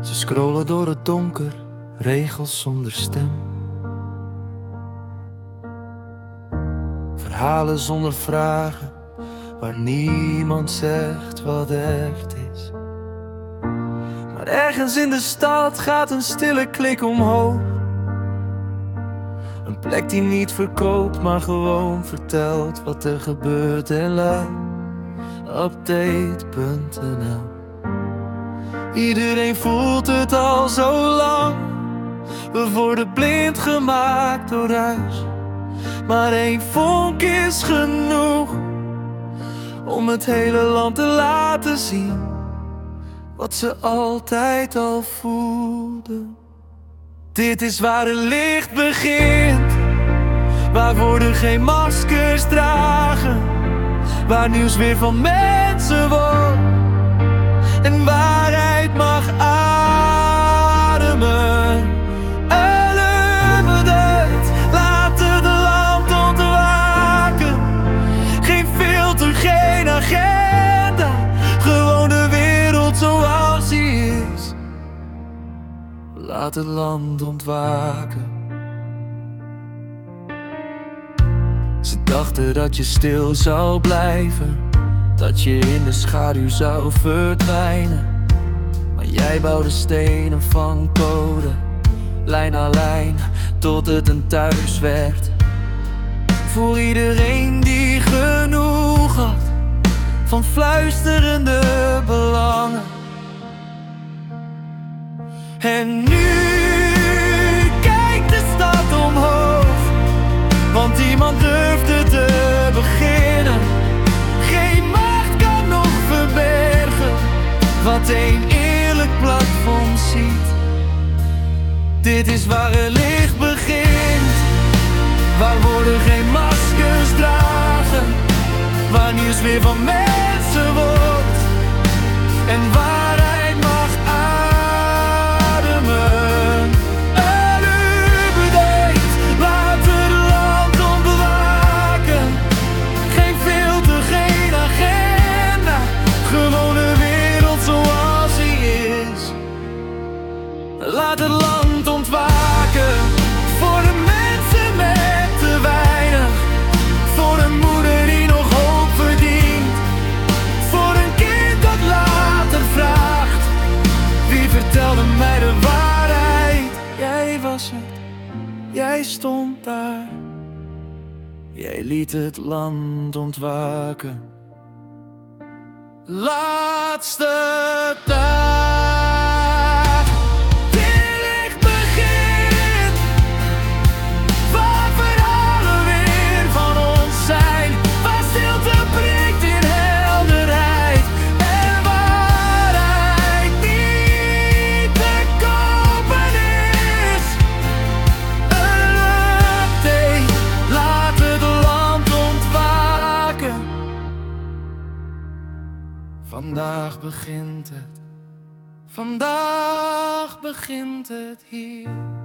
Ze scrollen door het donker, regels zonder stem. Verhalen zonder vragen, waar niemand zegt wat echt is. Maar ergens in de stad gaat een stille klik omhoog. Een plek die niet verkoopt, maar gewoon vertelt wat er gebeurt en laat. Update.nl Iedereen voelt het al zo lang. We worden blind gemaakt door huis. Maar één vonk is genoeg om het hele land te laten zien wat ze altijd al voelden. Dit is waar het licht begint, waar woorden geen maskers dragen, waar nieuws weer van mensen wordt Laat het land ontwaken. Ze dachten dat je stil zou blijven, dat je in de schaduw zou verdwijnen. Maar jij bouwde stenen van code, lijn aan lijn, tot het een thuis werd. Voor iedereen die genoeg had van fluisterende belangen. En nu kijkt de stad omhoog, want iemand durfde te beginnen. Geen macht kan nog verbergen wat een eerlijk platform ziet. Dit is waar het licht begint, waar woorden geen maskers dragen, waar nieuws weer van mensen wordt jij stond daar. Jij liet het land ontwaken. Laatste dag. Vandaag begint het. Vandaag begint het hier.